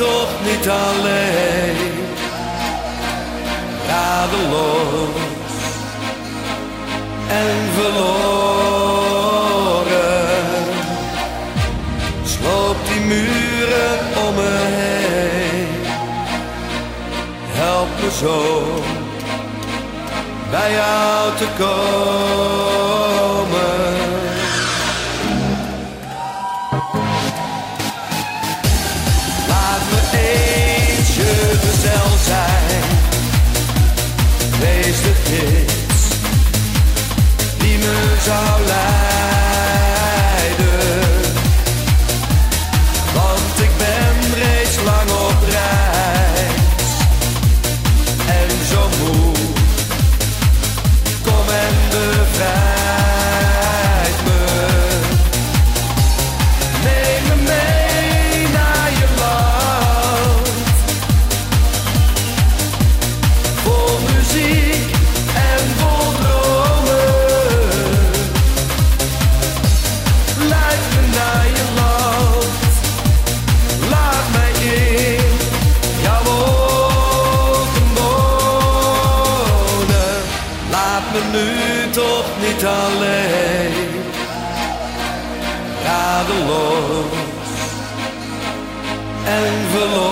toch niet alleen. Radeloos en verloren. Sloop die muren om me heen. Help me zo bij jou te komen. Nu toch niet alleen. Radeloos en verloren.